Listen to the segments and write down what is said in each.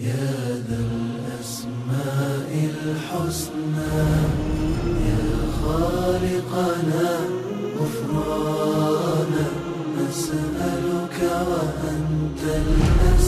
يا ذا الأسماء الحسنى يا خالقنا غفرانا نسألك وأنت الأسمى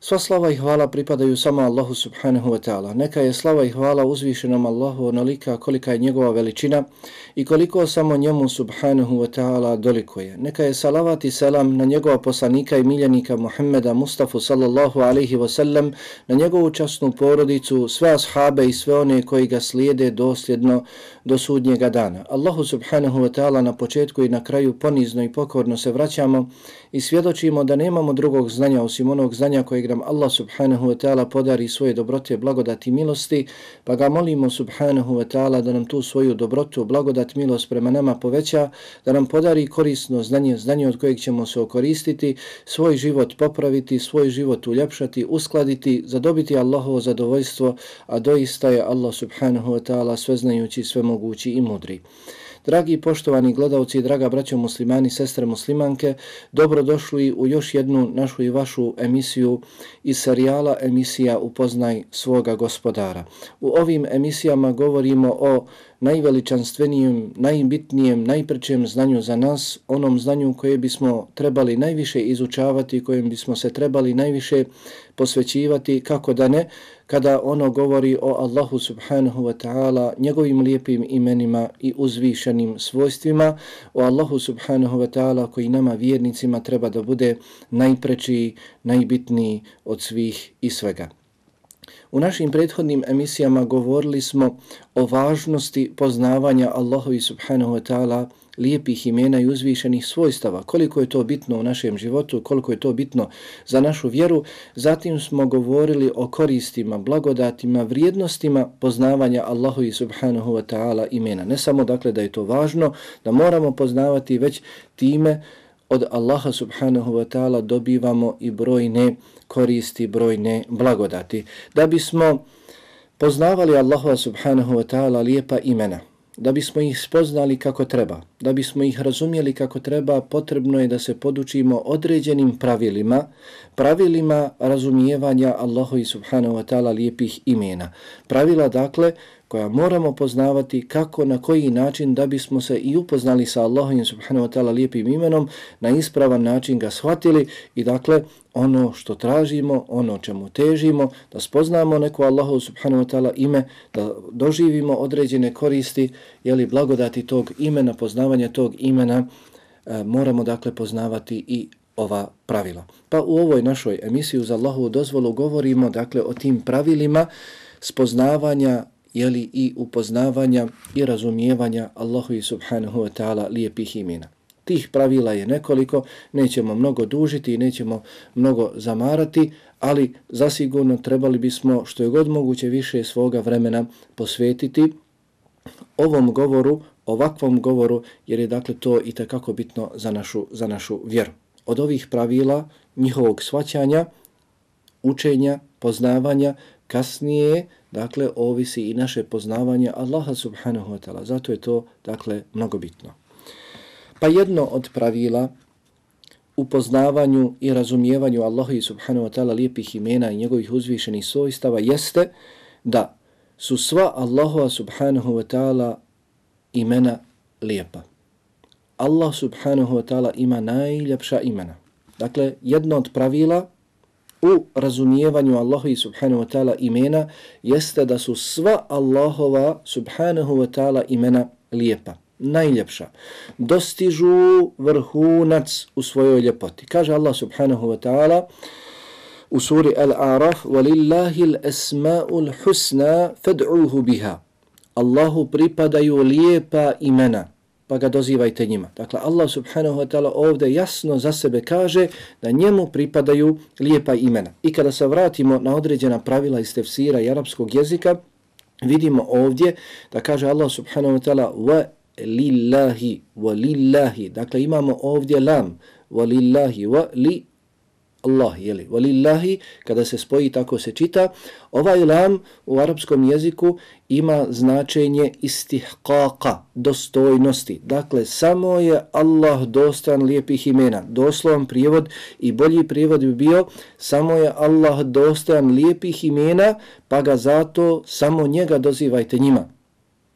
Sva slava i hvala pripadaju samo Allahu subhanahu wa ta'ala. Neka je slava i hvala uzvišenom Allahu onolika kolika je njegova veličina i koliko samo njemu subhanahu wa ta'ala dolikuje. Neka je salavat i selam na njegova poslanika i miljenika Muhammeda Mustafa sallallahu alaihi wa sallam, na njegovu časnu porodicu, sve ashabe i sve one koji ga slijede dosljedno do sudnjega dana. Allahu subhanahu wa ta'ala na početku i na kraju ponizno i pokorno se vraćamo i svjedočimo da nemamo drugog znanja osim onog znanja kojeg nam Allah subhanahu wa ta'ala podari svoje dobrote, blagodati i milosti, pa ga molimo subhanahu wa ta'ala da nam tu svoju dobrotu, blagodat, milost prema nama poveća, da nam podari korisno znanje, znanje od kojeg ćemo se okoristiti, svoj život popraviti, svoj život uljepšati, uskladiti, zadobiti Allahovo zadovoljstvo, a doista je Allah subhanahu wa ta'ala sveznajući, svemogući i mudri. Dragi poštovani gledalci, draga braćo muslimani, sestre muslimanke, dobrodošli u još jednu našu i vašu emisiju iz serijala emisija Upoznaj svoga gospodara. U ovim emisijama govorimo o najveličanstvenijem, najbitnijem, najprečem znanju za nas, onom znanju koje bismo trebali najviše izučavati, kojem bismo se trebali najviše posvećivati, kako da ne, kada ono govori o Allahu subhanahu wa ta'ala, njegovim lijepim imenima i uzvišenim svojstvima, o Allahu subhanahu wa ta'ala koji nama vjernicima treba da bude najprečiji, najbitniji od svih i svega. U našim prethodnim emisijama govorili smo o važnosti poznavanja Allahovi subhanahu wa ta'ala lijepih imena i uzvišenih svojstava, koliko je to bitno u našem životu, koliko je to bitno za našu vjeru. Zatim smo govorili o koristima, blagodatima, vrijednostima poznavanja Allahovi subhanahu wa ta'ala imena. Ne samo dakle da je to važno, da moramo poznavati već time od Allaha subhanahu wa ta'ala dobivamo i brojne koristi, brojne blagodati. Da bismo poznavali Allaha subhanahu wa ta'ala lijepa imena, da bismo ih spoznali kako treba, da bismo ih razumjeli kako treba, potrebno je da se podučimo određenim pravilima, pravilima razumijevanja Allaha subhanahu wa ta'ala lijepih imena. Pravila, dakle, koja moramo poznavati kako, na koji način da bismo se i upoznali sa Allahom subhanahu wa ta'ala lijepim imenom, na ispravan način ga shvatili i dakle ono što tražimo, ono čemu težimo, da spoznamo neko Allahu subhanahu wa ta'ala ime, da doživimo određene koristi, jeli blagodati tog imena, poznavanja tog imena, e, moramo dakle poznavati i ova pravila. Pa u ovoj našoj emisiji za Allahu dozvolu govorimo dakle o tim pravilima spoznavanja jeli i upoznavanja i razumijevanja Allahu i subhanahu wa ta'ala lijepih imena. Tih pravila je nekoliko, nećemo mnogo dužiti i nećemo mnogo zamarati, ali zasigurno trebali bismo što je god moguće više svoga vremena posvetiti ovom govoru, ovakvom govoru, jer je dakle to i takako bitno za našu, za našu vjeru. Od ovih pravila, njihovog svaćanja, učenja, poznavanja, kasnije, dakle, ovisi i naše poznavanje Allaha subhanahu wa ta'ala. Zato je to, dakle, mnogo bitno. Pa jedno od pravila upoznavanju i razumijevanju Allaha i subhanahu wa ta'ala lijepih imena i njegovih uzvišenih svojstava jeste da su sva Allahova subhanahu wa ta'ala imena lijepa. Allah subhanahu wa ta'ala ima najljepša imena. Dakle, jedno od pravila u razumijevanju Allaha i subhanahu wa ta'ala imena jeste da su sva Allahova subhanahu wa ta'ala imena lijepa najljepša, dostižu vrhunac u svojoj ljepoti. Kaže Allah subhanahu wa ta'ala u suri Al-Araf وَلِلَّهِ الْأَسْمَاءُ الْحُسْنَا فَدْعُوهُ بِهَا Allahu pripadaju lijepa imena, pa ga dozivajte njima. Dakle, Allah subhanahu wa ta'ala ovdje jasno za sebe kaže da njemu pripadaju lijepa imena. I kada se vratimo na određena pravila iz tefsira i arapskog jezika, vidimo ovdje da kaže Allah subhanahu wa ta'ala lillahi wa lillahi. Dakle, imamo ovdje lam wa lillahi wa li Allah, jeli, valillahi, kada se spoji, tako se čita. Ovaj lam u arapskom jeziku ima značenje istihqaqa, dostojnosti. Dakle, samo je Allah dostan lijepih imena. Doslovan prijevod i bolji prijevod bi bio samo je Allah dostan lijepih imena, pa ga zato samo njega dozivajte njima.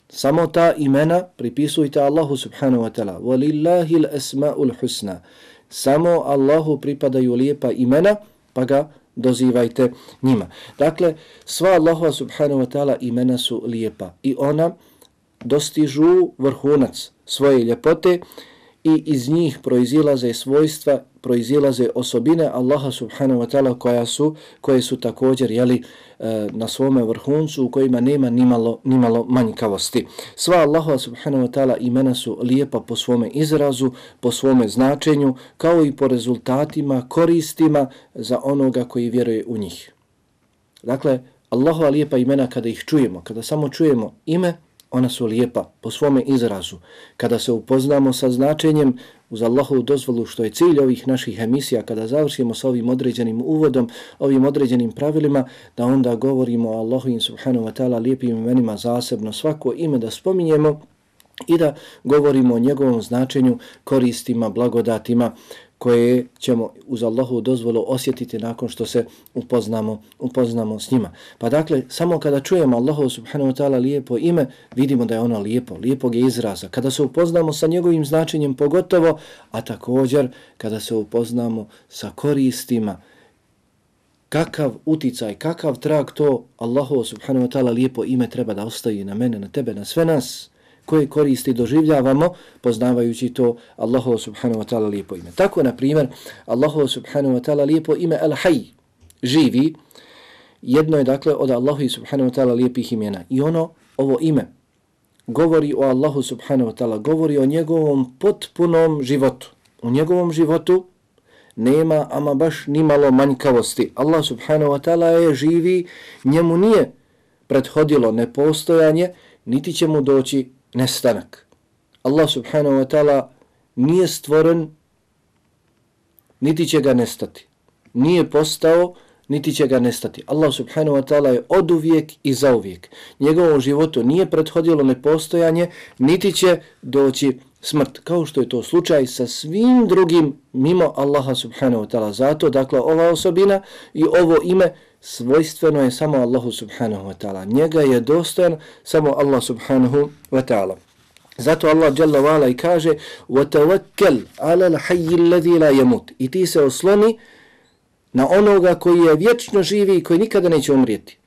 Samo ta imena pripisujte Allahu subhanahu wa ta'ala. Walillahi l-asma'ul husna. Samo Allahu pripadaju lijepa imena, pa ga dozivajte njima. Dakle, sva Allahova subhanahu wa ta'ala imena su lijepa i ona dostižu vrhunac svoje ljepote i iz njih proizilaze svojstva, proizilaze osobine Allaha subhanahu wa ta'ala koja su, koje su također jeli, e, na svome vrhuncu u kojima nema nimalo, nimalo manjkavosti. Sva Allaha subhanahu wa ta'ala imena su lijepa po svome izrazu, po svome značenju, kao i po rezultatima, koristima za onoga koji vjeruje u njih. Dakle, Allahova lijepa imena kada ih čujemo, kada samo čujemo ime, ona su lijepa po svome izrazu. Kada se upoznamo sa značenjem uz Allahovu dozvolu što je cilj ovih naših emisija, kada završimo sa ovim određenim uvodom, ovim određenim pravilima, da onda govorimo o Allahu subhanu subhanahu wa ta'ala lijepim imenima zasebno svako ime da spominjemo i da govorimo o njegovom značenju, koristima, blagodatima, koje ćemo uz Allahu dozvolu osjetiti nakon što se upoznamo, upoznamo s njima. Pa dakle, samo kada čujemo Allahu subhanahu wa ta'ala lijepo ime, vidimo da je ono lijepo, lijepog je izraza. Kada se upoznamo sa njegovim značenjem pogotovo, a također kada se upoznamo sa koristima, kakav uticaj, kakav trag to Allahu subhanahu wa ta'ala lijepo ime treba da ostaje na mene, na tebe, na sve nas, koje koristi doživljavamo poznavajući to Allahu subhanahu wa ta'ala lijepo ime. Tako, na primjer, Allahu subhanahu wa ta'ala lijepo ime Al-Hayy, živi, jedno je dakle od Allahu subhanahu wa ta'ala lijepih imena. I ono, ovo ime, govori o Allahu subhanahu wa ta'ala, govori o njegovom potpunom životu. U njegovom životu nema ama baš ni malo manjkavosti. Allah subhanahu wa ta'ala je živi, njemu nije prethodilo nepostojanje, niti će mu doći nestanak. Allah subhanahu wa ta'ala nije stvoren, niti će ga nestati. Nije postao, niti će ga nestati. Allah subhanahu wa ta'ala je od uvijek i za uvijek. Njegovom životu nije prethodilo nepostojanje, niti će doći smrt. Kao što je to slučaj sa svim drugim mimo Allaha subhanahu wa ta'ala. Zato, dakle, ova osobina i ovo ime svojstveno je samo Allahu subhanahu wa ta'ala. Njega je dostan samo Allah subhanahu wa ta'ala. Zato Allah Jalla Vala i kaže وَتَوَكَّلْ عَلَى الْحَيِّ الَّذِي لَا يَمُتْ I ti se osloni na onoga koji je vječno živi i koji nikada neće umrijeti.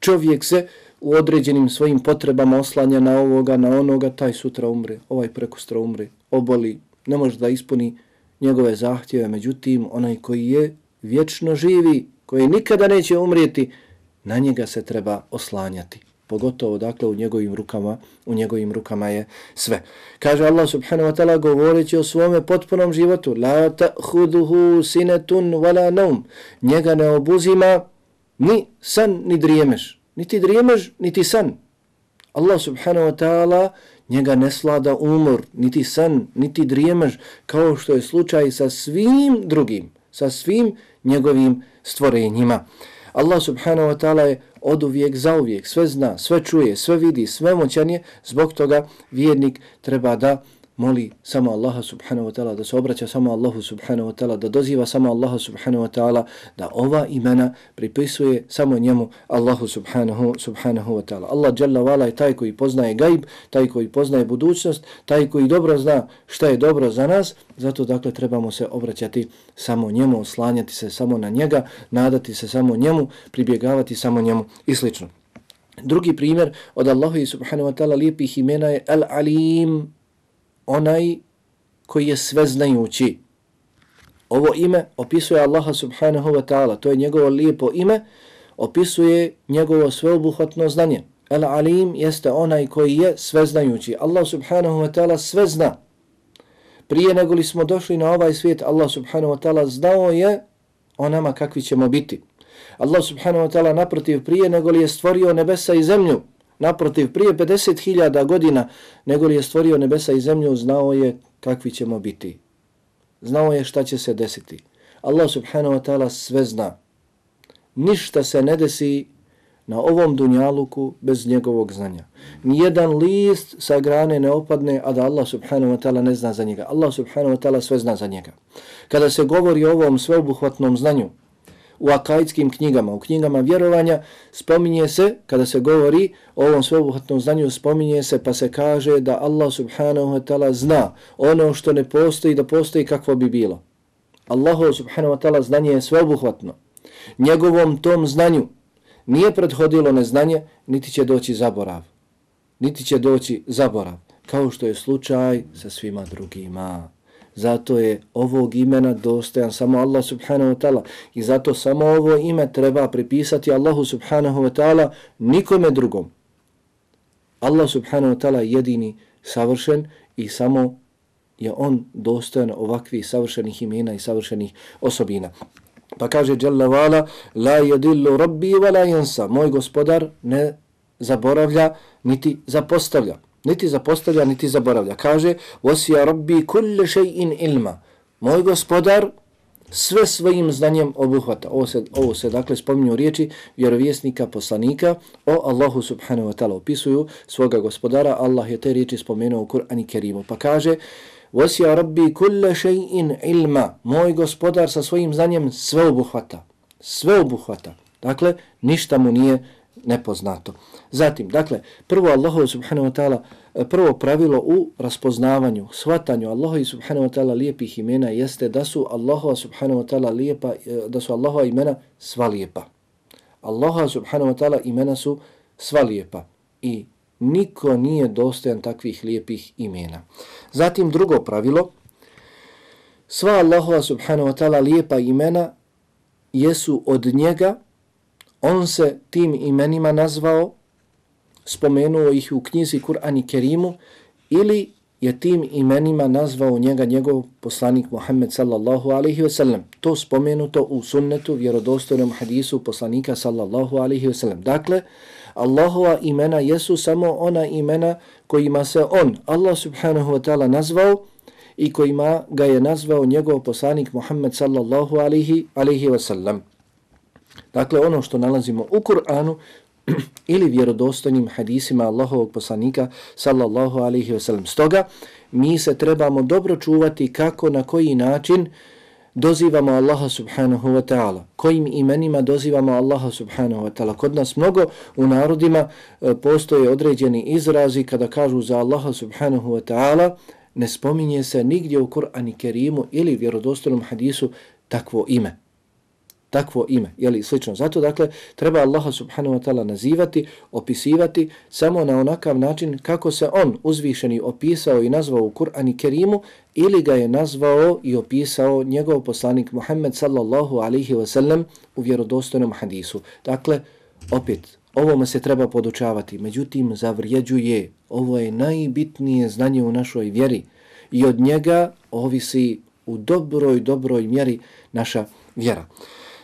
Čovjek se u određenim svojim potrebama oslanja na ovoga, na onoga, taj sutra umre, ovaj prekustra umre, oboli, ne može da ispuni njegove zahtjeve. Međutim, onaj koji je vječno živi koji nikada neće umrijeti, na njega se treba oslanjati. Pogotovo, dakle, u njegovim rukama, u njegovim rukama je sve. Kaže Allah subhanahu wa ta'ala govoreći o svome potpunom životu, la ta'huduhu sinetun wala naum. Njega ne obuzima ni san, ni drijemeš. Niti drijemeš, niti san. Allah subhanahu wa ta'ala njega ne slada umor, niti san, niti drijemeš, kao što je slučaj sa svim drugim, sa svim njegovim stvorenjima. Allah subhanahu wa ta'ala je od uvijek za uvijek, sve zna, sve čuje, sve vidi, sve moćan je, zbog toga vjernik treba da moli samo Allaha subhanahu wa ta'ala, da se obraća samo Allahu subhanahu wa ta'ala, da doziva samo Allaha subhanahu wa ta'ala, da ova imena pripisuje samo njemu Allahu subhanahu, subhanahu wa ta'ala. Allah jalla vala je taj koji poznaje gaib, taj koji poznaje budućnost, taj koji dobro zna šta je dobro za nas, zato dakle trebamo se obraćati samo njemu, oslanjati se samo na njega, nadati se samo njemu, pribjegavati samo njemu i slično. Drugi primjer od Allaha subhanahu wa ta'ala lijepih imena je Al-Alim, onaj koji je sveznajući. Ovo ime opisuje Allaha subhanahu wa ta'ala, to je njegovo lijepo ime, opisuje njegovo sveobuhvatno znanje. El alim jeste onaj koji je sveznajući. Allah subhanahu wa ta'ala sve zna. Prije nego li smo došli na ovaj svijet, Allah subhanahu wa ta'ala znao je o nama kakvi ćemo biti. Allah subhanahu wa ta'ala naprotiv prije nego li je stvorio nebesa i zemlju, naprotiv prije 50.000 godina nego li je stvorio nebesa i zemlju, znao je kakvi ćemo biti. Znao je šta će se desiti. Allah subhanahu wa ta'ala sve zna. Ništa se ne desi na ovom dunjaluku bez njegovog znanja. Nijedan list sa grane ne opadne, a da Allah subhanahu wa ta'ala ne zna za njega. Allah subhanahu wa ta'ala sve zna za njega. Kada se govori o ovom sveobuhvatnom znanju, u akajskim knjigama, u knjigama vjerovanja, spominje se, kada se govori o ovom sveobuhvatnom znanju, spominje se pa se kaže da Allah subhanahu wa ta'ala zna ono što ne postoji, da postoji kakvo bi bilo. Allah subhanahu wa ta'ala znanje je sveobuhvatno. Njegovom tom znanju nije prethodilo neznanje, niti će doći zaborav. Niti će doći zaborav, kao što je slučaj sa svima drugima. Zato je ovog imena dostojan samo Allah subhanahu wa ta'ala i zato samo ovo ime treba pripisati Allahu subhanahu wa ta'ala nikome drugom. Allah subhanahu wa ta'ala jedini savršen i samo je on dostojan ovakvih savršenih imena i savršenih osobina. Pa kaže Jalla vala, la jedillu rabbi wa la yansa. Moj gospodar ne zaboravlja niti zapostavlja niti zapostavlja, niti zaboravlja. Kaže, vosija rabbi kulle še'in ilma. Moj gospodar sve svojim znanjem obuhvata. Ovo se, ovo se dakle spominju riječi vjerovjesnika, poslanika o Allahu subhanahu wa ta'ala opisuju svoga gospodara. Allah je te riječi spomenuo u Kur'ani Kerimu. Pa kaže, Vosija rabbi kulle še'in ilma. Moj gospodar sa svojim znanjem sve obuhvata. Sve obuhvata. Dakle, ništa mu nije nepoznato. Zatim, dakle, prvo Allahu subhanahu wa ta'ala, e, prvo pravilo u raspoznavanju, shvatanju Allahu subhanahu wa ta'ala lijepih imena jeste da su Allahu subhanahu wa ta'ala lijepa, e, da su Allahova imena sva lijepa. Allahu subhanahu wa ta'ala imena su sva lijepa i niko nije dostojan takvih lijepih imena. Zatim, drugo pravilo, sva Allahova subhanahu wa ta'ala lijepa imena jesu od njega On se tim imenima nazvao, spomenuo ih u knjizi Kur'an i Kerimu, ili je tim imenima nazvao njega njegov poslanik Muhammed sallallahu alaihi ve sellem. To spomenuto u sunnetu, vjerodostojnom hadisu poslanika sallallahu alaihi ve sellem. Dakle, Allahova imena jesu samo ona imena kojima se on, Allah subhanahu wa ta'ala, nazvao i kojima ga je nazvao njegov poslanik Muhammed sallallahu alaihi, alaihi ve sellem. Dakle, ono što nalazimo u Kur'anu ili vjerodostojnim hadisima Allahovog poslanika sallallahu alaihi ve sellem. Stoga, mi se trebamo dobro čuvati kako, na koji način dozivamo Allaha subhanahu wa ta'ala. Kojim imenima dozivamo Allaha subhanahu wa ta'ala. Kod nas mnogo u narodima e, postoje određeni izrazi kada kažu za Allaha subhanahu wa ta'ala ne spominje se nigdje u Kur'ani Kerimu ili vjerodostojnom hadisu takvo ime takvo ime, jeli slično. Zato, dakle, treba Allaha subhanahu wa ta'ala nazivati, opisivati samo na onakav način kako se on uzvišeni opisao i nazvao u Kur'ani Kerimu ili ga je nazvao i opisao njegov poslanik Muhammed sallallahu alaihi wa sallam u vjerodostojnom hadisu. Dakle, opet, ovome se treba podučavati, međutim, zavrijeđuje, ovo je najbitnije znanje u našoj vjeri i od njega ovisi u dobroj, dobroj mjeri naša vjera.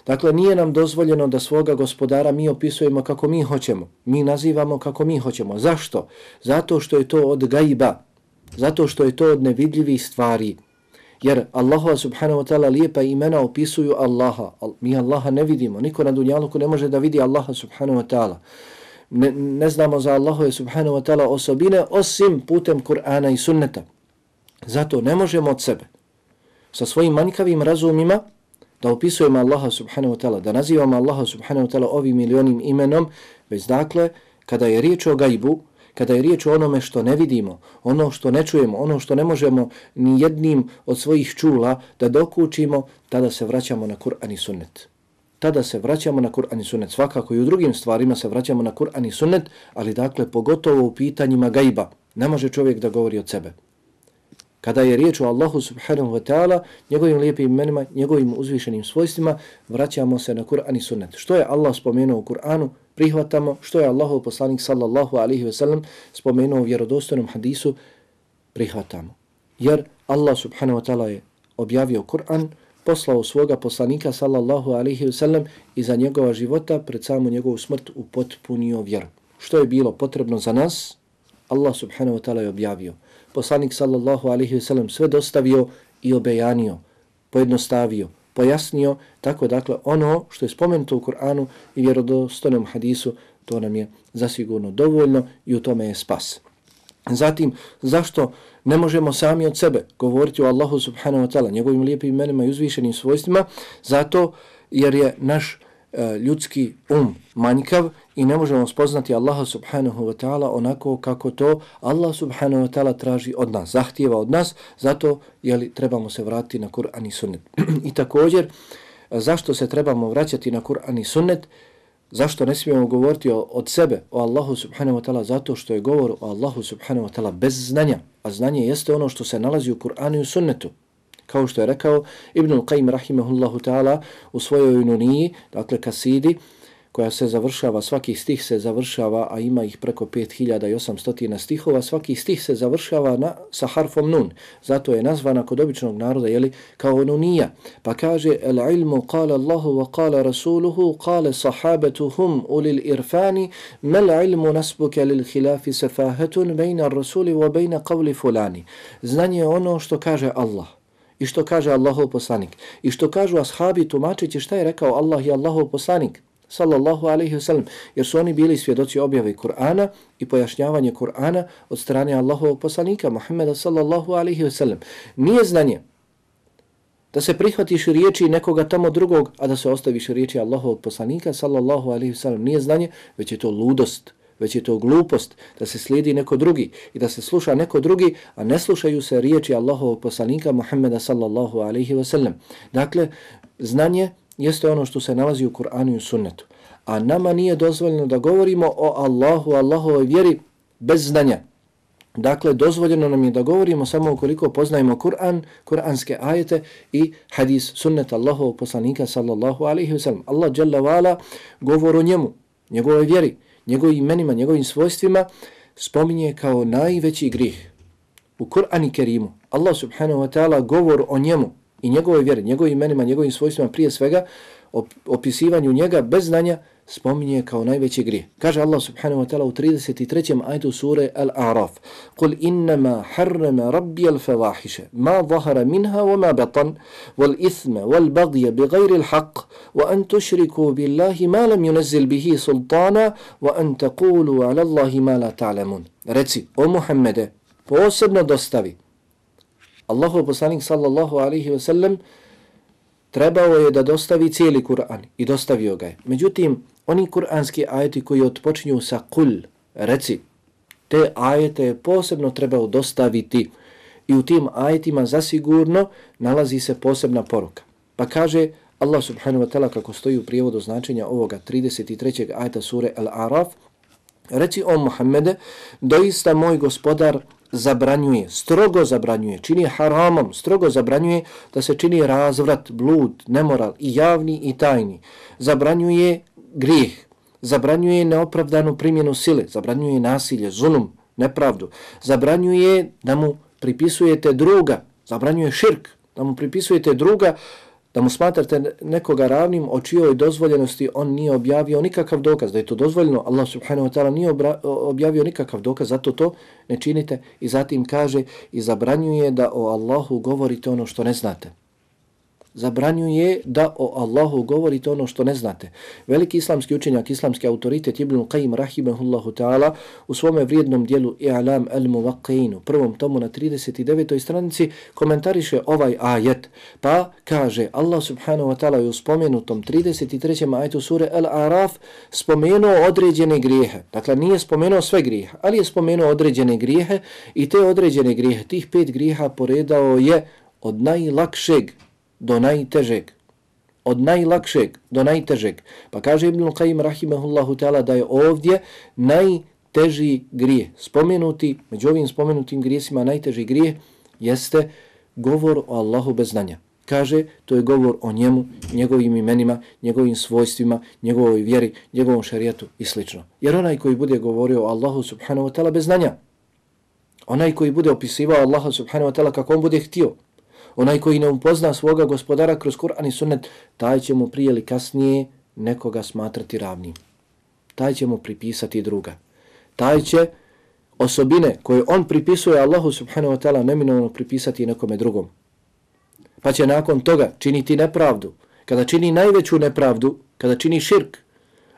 Dakle, nije nam dozvoljeno da svoga gospodara mi opisujemo kako mi hoćemo. Mi nazivamo kako mi hoćemo. Zašto? Zato što je to od gajba. Zato što je to od nevidljivih stvari. Jer Allahu subhanahu wa ta'ala lijepa imena opisuju Allaha. Mi Allaha ne vidimo. Niko na dunjaluku ne može da vidi Allaha subhanahu wa ta'ala. Ne, ne znamo za Allahove subhanahu wa ta'ala osobine osim putem Kur'ana i sunneta. Zato ne možemo od sebe sa svojim manjkavim razumima da opisujemo Allaha subhanahu wa ta'ala, da nazivamo Allaha subhanahu wa ta'ala ovim milionim imenom, već dakle, kada je riječ o gajbu, kada je riječ o onome što ne vidimo, ono što ne čujemo, ono što ne možemo ni jednim od svojih čula da dokučimo, tada se vraćamo na Kur'an i sunnet. Tada se vraćamo na Kur'an i sunnet. Svakako i u drugim stvarima se vraćamo na Kur'an i sunnet, ali dakle, pogotovo u pitanjima gajba, ne može čovjek da govori od sebe. Kada je riječ o Allahu subhanahu wa ta'ala, njegovim lijepim imenima, njegovim uzvišenim svojstvima, vraćamo se na Kur'an i sunnet. Što je Allah spomenuo u Kur'anu, prihvatamo. Što je Allahov poslanik sallallahu alaihi ve sellem spomenuo u vjerodostojnom hadisu, prihvatamo. Jer Allah subhanahu wa ta'ala je objavio Kur'an, poslao svoga poslanika sallallahu alaihi ve sellem i za njegova života pred samu njegovu smrt upotpunio vjeru. Što je bilo potrebno za nas, Allah subhanahu wa ta'ala je objavio poslanik sallallahu alaihi wasallam sve dostavio i obejanio, pojednostavio, pojasnio, tako dakle ono što je spomenuto u Kur'anu i vjerodostojnom hadisu, to nam je zasigurno dovoljno i u tome je spas. Zatim, zašto ne možemo sami od sebe govoriti o Allahu subhanahu wa ta'ala, njegovim lijepim imenima i uzvišenim svojstvima, zato jer je naš ljudski um manjkav i ne možemo spoznati Allaha subhanahu wa ta'ala onako kako to Allah subhanahu wa ta'ala traži od nas, zahtijeva od nas, zato jeli, trebamo se vratiti na Kur'an i sunnet. I također, zašto se trebamo vraćati na Kur'an i sunnet? Zašto ne smijemo govoriti o, od sebe, o Allahu subhanahu wa ta'ala? Zato što je govor o Allahu subhanahu wa ta'ala bez znanja. A znanje jeste ono što se nalazi u Kur'anu i sunnetu kao što je rekao Ibnul Qayyim rahimahullahu ta'ala u svojoj nuniji, dakle kasidi, koja se završava, svaki stih se završava, a ima ih preko 5800 stihova, svaki stih se završava na, sa harfom nun. Zato je nazvana kod običnog naroda jeli, kao nunija. Pa kaže, el ilmu kala Allahu wa kala Rasuluhu, kale sahabetuhum ulil irfani, mel ilmu nasbuke lil hilafi sefahetun bejna Rasuli wa bejna qavli fulani. Znanje je ono što kaže Allah i što kaže Allahov poslanik? I što kažu ashabi tumačeći šta je rekao Allah i Allahov poslanik sallallahu alaihi wasallam jer su oni bili svjedoci objave Kur'ana i pojašnjavanje Kur'ana od strane Allahovog poslanika Muhammeda sallallahu alaihi wasallam. Nije znanje da se prihvatiš riječi nekoga tamo drugog a da se ostaviš riječi Allahovog poslanika sallallahu alaihi wasallam. Nije znanje već je to ludost već je to glupost da se slijedi neko drugi i da se sluša neko drugi, a ne slušaju se riječi Allahovog poslanika Muhammeda sallallahu alaihi wasallam. Dakle, znanje jeste ono što se nalazi u Kur'anu i sunnetu. A nama nije dozvoljeno da govorimo o Allahu, Allahovoj vjeri bez znanja. Dakle, dozvoljeno nam je da govorimo samo ukoliko poznajemo Kur'an, kur'anske ajete i hadis sunnet Allahovog poslanika sallallahu alaihi wasallam. Allah jalla wala govor o njemu, njegovoj vjeri, njegovim imenima, njegovim svojstvima, spominje kao najveći grih. U Kur'an i Kerimu, Allah subhanahu wa ta'ala govor o njemu i njegove vjere, njegovim imenima, njegovim svojstvima prije svega, opisivanju njega bez znanja, spominje kao najveći grijeh. Kaže Allah subhanahu wa ta'ala u 33. ajtu sure Al-A'raf قُلْ إِنَّمَا harrama rabbi al-fawahisha ma مِنْهَا minha wa ma وَالْبَغْيَ wal الْحَقِّ wal تُشْرِكُوا بِاللَّهِ مَا al-haq wa an tushriku billahi ma lam مَا bihi sultana wa an taqulu ala ma la ta'lamun. Reci, o Muhammede, posebno dostavi. Allahu poslanik sallallahu alaihi wa sallam trebao je da dostavi cijeli Kur'an i dostavio ga je. Međutim, oni kuranski ajeti koji otpočinju sa kul, reci, te ajete je posebno trebao dostaviti i u tim ajetima zasigurno nalazi se posebna poruka. Pa kaže Allah subhanahu wa ta'ala kako stoji u prijevodu značenja ovoga 33. ajeta sure Al-Araf, reci o Muhammede, doista moj gospodar zabranjuje, strogo zabranjuje, čini haramom, strogo zabranjuje da se čini razvrat, blud, nemoral i javni i tajni. Zabranjuje grijeh, zabranjuje neopravdanu primjenu sile, zabranjuje nasilje, zulum, nepravdu, zabranjuje da mu pripisujete druga, zabranjuje širk, da mu pripisujete druga, da mu smatrate nekoga ravnim o čijoj dozvoljenosti on nije objavio nikakav dokaz, da je to dozvoljeno, Allah subhanahu wa ta'ala nije objavio nikakav dokaz, zato to ne činite i zatim kaže i zabranjuje da o Allahu govorite ono što ne znate zabranjuje da o Allahu govorite ono što ne znate. Veliki islamski učenjak, islamski autoritet Ibn Qayyim rahimahullahu ta'ala u svome vrijednom dijelu I'lam al-Muwaqqin, u prvom tomu na 39. stranici komentariše ovaj ajet pa kaže Allah subhanahu wa ta'ala u spomenutom 33. ajetu sure Al-Araf spomenuo određene grijehe. Dakle, nije spomenuo sve grijehe, ali je spomenuo određene grijehe i te određene grijehe, tih pet grijeha poredao je od najlakšeg do najtežeg. Od najlakšeg do najtežeg. Pa kaže Ibn Qayyim rahimahullahu ta'ala da je ovdje najteži grije. Spomenuti, među ovim spomenutim grijesima najteži grije jeste govor o Allahu bez znanja. Kaže, to je govor o njemu, njegovim imenima, njegovim svojstvima, njegovoj vjeri, njegovom šarijetu i sl. Jer onaj koji bude govorio o Allahu subhanahu wa ta'ala bez znanja, onaj koji bude opisivao Allaha subhanahu wa ta'ala kako on bude htio, onaj koji ne upozna svoga gospodara kroz Kur'an i sunnet, taj će mu prije ili kasnije nekoga smatrati ravnim. Taj će mu pripisati druga. Taj će osobine koje on pripisuje Allahu subhanahu wa ta'ala neminovno pripisati nekome drugom. Pa će nakon toga činiti nepravdu. Kada čini najveću nepravdu, kada čini širk,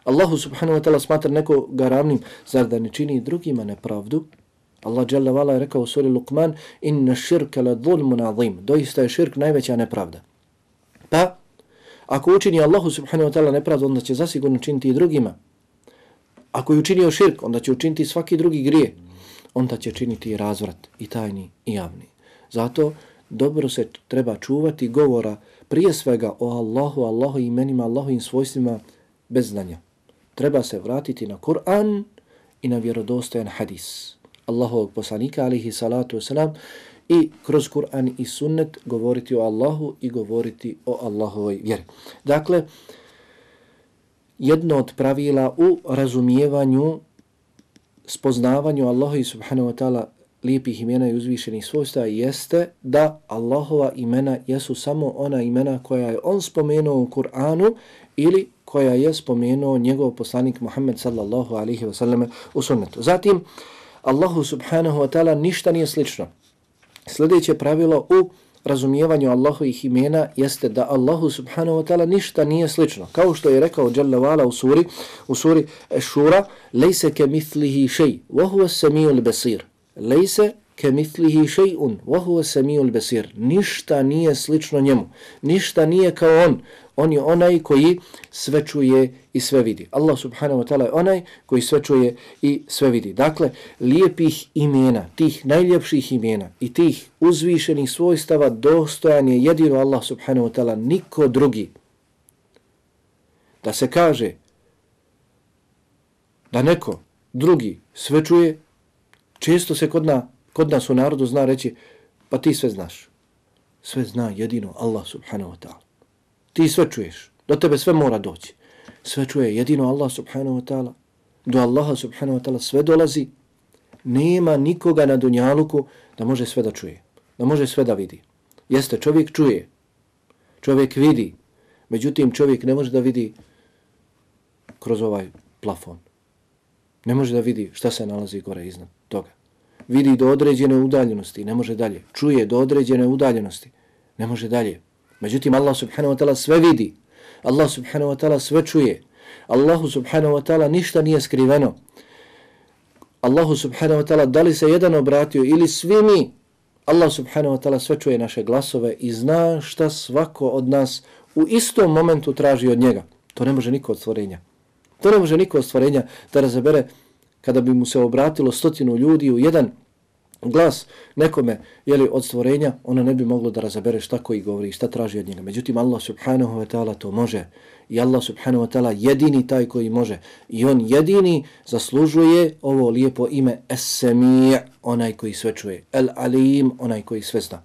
Allahu subhanahu wa ta'ala smatra nekoga ravnim, zar da ne čini drugima nepravdu, Allah dželle Vala je rekao u suri Luqman inna shirka la zulmun azim. Doista je širk najveća nepravda. Pa, ako učini Allahu subhanahu wa ta'ala nepravdu, onda će zasigurno činiti i drugima. Ako je učinio širk, onda će učiniti svaki drugi grije. Onda će činiti i razvrat, i tajni, i javni. Zato dobro se treba čuvati govora prije svega o Allahu, Allahu imenima, Allahu im svojstvima bez znanja. Treba se vratiti na Kur'an i na vjerodostojan hadis. Allahovog poslanika alihi salatu wasalam i kroz Kur'an i sunnet govoriti o Allahu i govoriti o Allahovoj vjeri. Dakle, jedno od pravila u razumijevanju, spoznavanju Allaha i subhanahu wa ta'ala lijepih imena i uzvišenih svojstva jeste da Allahova imena jesu samo ona imena koja je on spomenuo u Kur'anu ili koja je spomenuo njegov poslanik Muhammed sallallahu alihi wasallam u sunnetu. Zatim, Allahu subhanahu wa ta'ala ništa nije slično. Sljedeće pravilo u razumijevanju Allahovih imena jeste da Allahu subhanahu wa ta'ala ništa nije slično. Kao što je rekao Jalla Vala u suri, u suri Shura, lejse ke mitlihi šej, vohu samiju l-besir. Lejse ke mitlihi še'un, vohu samiju besir. Ništa nije slično njemu. Ništa nije kao on on je onaj koji sve čuje i sve vidi. Allah subhanahu wa ta'ala je onaj koji sve čuje i sve vidi. Dakle, lijepih imena, tih najljepših imena i tih uzvišenih svojstava dostojan je jedino Allah subhanahu wa ta'ala, niko drugi. Da se kaže da neko drugi sve čuje, često se kod, na, kod nas u narodu zna reći, pa ti sve znaš. Sve zna jedino Allah subhanahu wa ta'ala. Ti sve čuješ. Do tebe sve mora doći. Sve čuje jedino Allah subhanahu wa ta'ala. Do Allaha subhanahu wa ta'ala sve dolazi. Nema nikoga na dunjaluku da može sve da čuje. Da može sve da vidi. Jeste, čovjek čuje. Čovjek vidi. Međutim, čovjek ne može da vidi kroz ovaj plafon. Ne može da vidi šta se nalazi gore iznad toga. Vidi do određene udaljenosti, ne može dalje. Čuje do određene udaljenosti, ne može dalje. Međutim, Allah subhanahu wa ta'ala sve vidi. Allah subhanahu wa ta'ala sve čuje. Allahu subhanahu wa ta'ala ništa nije skriveno. Allahu subhanahu wa ta'ala da li se jedan obratio ili svi mi, Allah subhanahu wa ta'ala sve čuje naše glasove i zna šta svako od nas u istom momentu traži od njega. To ne može niko od stvorenja. To ne može niko od stvorenja da razabere kada bi mu se obratilo stotinu ljudi u jedan glas nekome jeli, od stvorenja, ono ne bi moglo da razabere šta koji govori, šta traži od njega. Međutim, Allah subhanahu wa ta'ala to može. I Allah subhanahu wa ta'ala jedini taj koji može. I on jedini zaslužuje ovo lijepo ime Es-Semi' onaj koji sve čuje. El-Alim, onaj koji sve zna.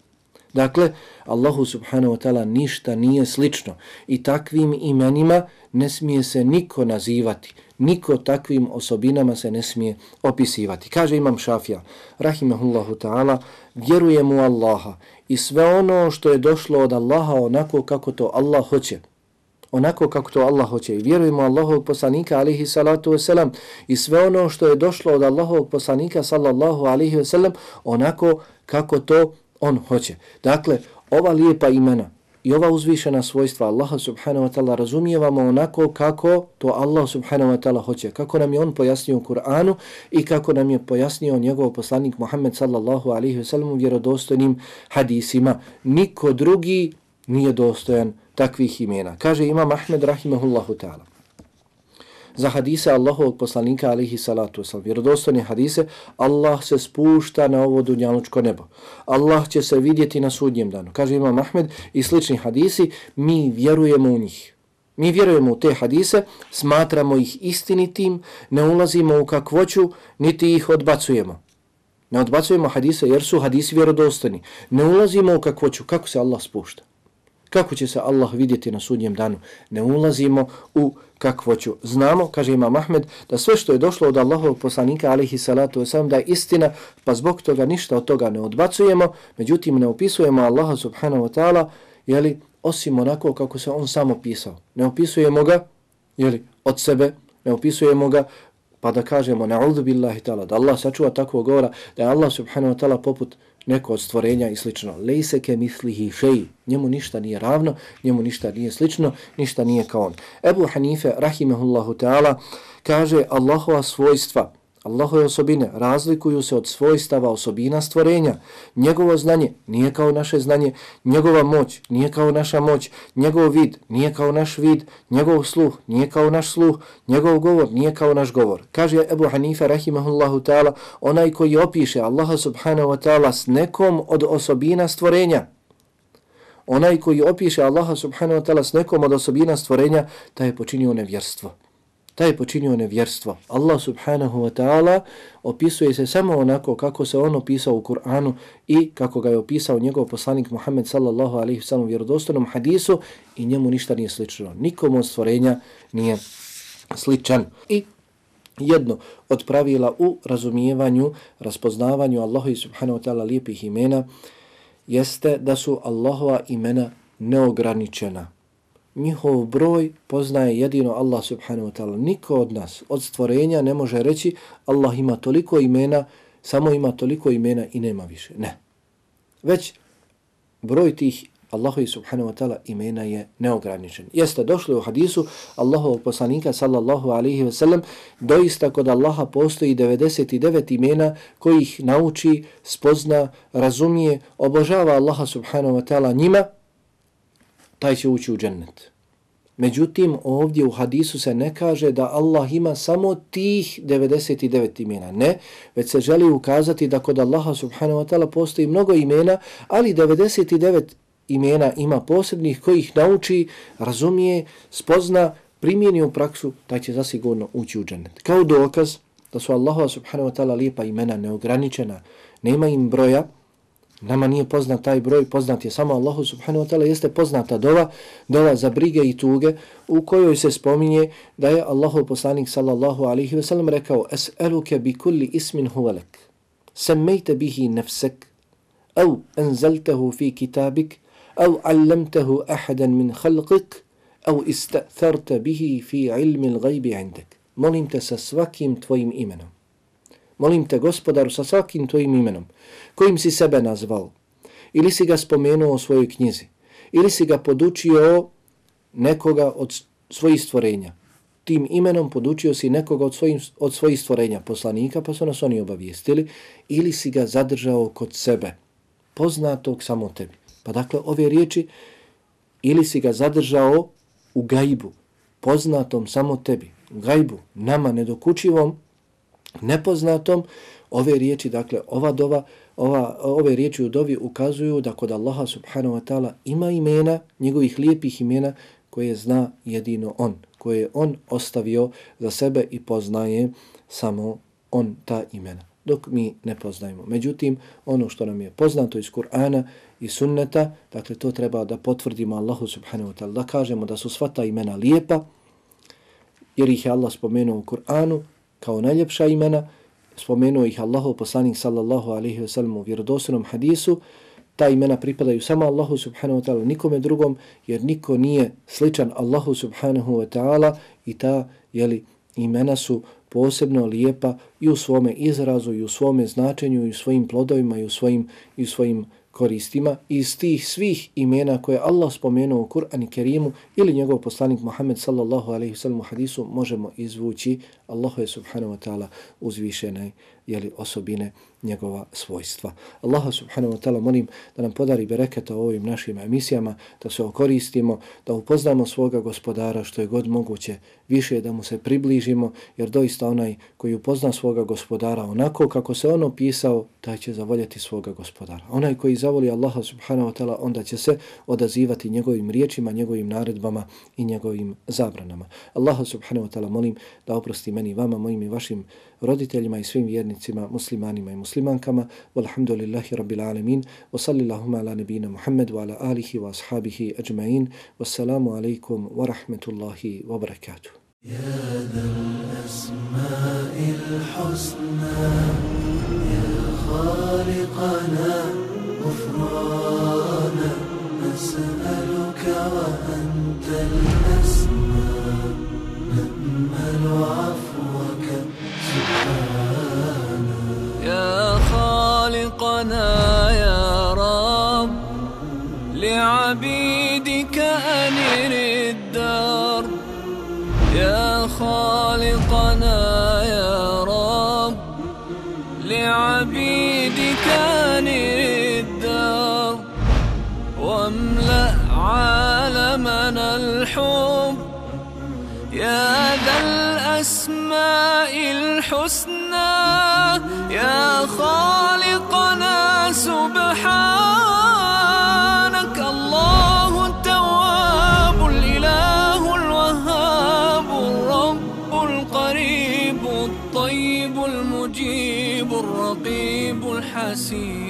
Dakle, Allahu subhanahu wa ta'ala ništa nije slično i takvim imenima ne smije se niko nazivati, niko takvim osobinama se ne smije opisivati. Kaže Imam Šafija, rahimahullahu ta'ala, vjerujem u Allaha i sve ono što je došlo od Allaha onako kako to Allah hoće, onako kako to Allah hoće. I vjerujemo Allahovog poslanika alihi salatu wasalam i sve ono što je došlo od Allahovog poslanika sallallahu alihi wasalam onako kako to on hoće. Dakle, ova lijepa imena i ova uzvišena svojstva Allaha subhanahu wa ta'ala razumijevamo onako kako to Allah subhanahu wa ta'ala hoće, kako nam je on pojasnio u Kur'anu i kako nam je pojasnio njegov poslanik Muhammed sallallahu alaihi wa sellem u vjerodostojnim hadisima. Niko drugi nije dostojan takvih imena. Kaže Imam Ahmed rahimahullahu ta'ala za hadise Allahovog poslanika alihi salatu wasalam. Vjerodostojne hadise, Allah se spušta na ovo dunjalučko nebo. Allah će se vidjeti na sudnjem danu. Kaže Imam Ahmed i slični hadisi, mi vjerujemo u njih. Mi vjerujemo u te hadise, smatramo ih istinitim, ne ulazimo u kakvoću, niti ih odbacujemo. Ne odbacujemo hadise jer su hadisi vjerodostojni. Ne ulazimo u kakvoću, kako se Allah spušta. Kako će se Allah vidjeti na sudnjem danu? Ne ulazimo u kakvoću. Znamo, kaže Imam Ahmed, da sve što je došlo od Allahovog poslanika, alihi salatu wasalam, da je istina, pa zbog toga ništa od toga ne odbacujemo, međutim ne opisujemo Allaha subhanahu wa ta'ala, jeli, osim onako kako se on samo pisao. Ne opisujemo ga, jeli, od sebe, ne opisujemo ga, pa da kažemo, na'udhu billahi ta'ala, da Allah sačuva takvog govora, da je Allah subhanahu wa ta'ala poput neko od stvorenja i slično. Lejse ke mislihi šeji. Njemu ništa nije ravno, njemu ništa nije slično, ništa nije kao on. Ebu Hanife, rahimehullahu ta'ala, kaže Allahova svojstva, Allahove osobine razlikuju se od svojstava osobina stvorenja. Njegovo znanje nije kao naše znanje, njegova moć nije kao naša moć, njegov vid nije kao naš vid, njegov sluh nije kao naš sluh, njegov govor nije kao naš govor. Kaže Ebu Hanife rahimahullahu ta'ala, onaj koji opiše Allaha subhanahu wa ta'ala s nekom od osobina stvorenja, onaj koji opiše Allaha subhanahu wa ta'ala s nekom od osobina stvorenja, taj je počinio nevjerstvo taj je počinio nevjerstvo. Allah subhanahu wa ta'ala opisuje se samo onako kako se on opisao u Kur'anu i kako ga je opisao njegov poslanik Muhammed sallallahu alaihi wa sallam u vjerodostojnom hadisu i njemu ništa nije slično. Nikomu od stvorenja nije sličan. I jedno od pravila u razumijevanju, raspoznavanju Allahovi subhanahu wa ta'ala lijepih imena jeste da su Allahova imena neograničena njihov broj poznaje jedino Allah subhanahu wa ta'ala. Niko od nas, od stvorenja ne može reći Allah ima toliko imena, samo ima toliko imena i nema više. Ne. Već broj tih Allahovi subhanahu wa ta'ala imena je neograničen. Jeste došli u hadisu Allahovog poslanika sallallahu alaihi wa sallam doista kod Allaha postoji 99 imena kojih nauči, spozna, razumije, obožava Allaha subhanahu wa ta'ala njima taj će ući u džennet. Međutim, ovdje u hadisu se ne kaže da Allah ima samo tih 99 imena. Ne, već se želi ukazati da kod Allaha subhanahu wa ta'ala postoji mnogo imena, ali 99 imena ima posebnih kojih nauči, razumije, spozna, primjeni u praksu, taj će zasigurno ući u džennet. Kao dokaz da su Allaha subhanahu wa ta'ala lijepa imena neograničena, nema im broja, Nama nije poznat taj broj, poznat je samo Allahu subhanahu wa ta'ala, jeste poznata dova, dova za brige i tuge, u kojoj se spominje da je Allahu poslanik sallallahu alaihi wa sellem rekao Es'eluke bi kulli ismin huvelek, semmejte bihi nefsek, au enzeltehu fi kitabik, au allamtehu ahadan min khalqik, au istatharta bihi fi ilmi l'gajbi indek. Molim te sa svakim tvojim imenom. Molim te, gospodaru, sa svakim tvojim imenom, kojim si sebe nazvao, ili si ga spomenuo u svojoj knjizi, ili si ga podučio nekoga od svojih stvorenja. Tim imenom podučio si nekoga od, svojim, od svojih stvorenja, poslanika, pa su nas oni obavijestili, ili si ga zadržao kod sebe, poznatog samo tebi. Pa dakle, ove riječi, ili si ga zadržao u gajbu, poznatom samo tebi, u gajbu, nama nedokučivom, nepoznatom, ove riječi, dakle, ova dova, ova, ove riječi u dovi ukazuju da kod Allaha subhanahu wa ta'ala ima imena, njegovih lijepih imena, koje zna jedino On, koje je On ostavio za sebe i poznaje samo On ta imena, dok mi ne poznajemo. Međutim, ono što nam je poznato iz Kur'ana i sunneta, dakle, to treba da potvrdimo Allahu subhanahu wa ta'ala, da kažemo da su sva ta imena lijepa, jer ih je Allah spomenuo u Kur'anu, kao najljepša imena, spomenuo ih Allahu poslanik sallallahu alaihi ve sellem u vjerodostojnom hadisu, ta imena pripadaju samo Allahu subhanahu wa ta'ala, nikome drugom, jer niko nije sličan Allahu subhanahu wa ta'ala i ta jeli, imena su posebno lijepa i u svome izrazu, i u svome značenju, i u svojim plodovima, i u svojim, i u svojim koristima iz tih svih imena koje Allah spomenuo u Kur'an i Kerimu ili njegov poslanik Muhammed sallallahu alaihi sallam u hadisu možemo izvući Allahu je subhanahu wa ta'ala uzvišene jeli, osobine njegova svojstva. Allaha subhanahu wa ta'ala molim da nam podari bereketa u ovim našim emisijama, da se okoristimo, da upoznamo svoga gospodara što je god moguće više da mu se približimo, jer doista onaj koji upozna svoga gospodara onako kako se ono opisao, taj će zavoljeti svoga gospodara. Onaj koji zavoli Allaha subhanahu wa ta'ala, onda će se odazivati njegovim riječima, njegovim naredbama i njegovim zabranama. Allaha subhanahu wa ta'ala molim da oprosti meni, vama, mojim i vašim roditeljima i svim vjernicima, muslimanima i muslimankama. Walhamdulillahi rabbil alamin. Wa sallillahuma ala nabina Muhammad wa ala alihi wa ashabihi ajma'in. Wassalamu alaikum wa rahmetullahi wa barakatuh. يا ذا الأسماء الحسنى يا خالقنا غفرانا نسألك وأنت الأسمى. نأمل عفوك سبحانا يا خالقنا يا رب لعبيدك أنر الدار. يا خالقنا الحسنى يا خالقنا سبحانك الله التواب الإله الوهاب الرب القريب الطيب المجيب الرقيب الحسيب.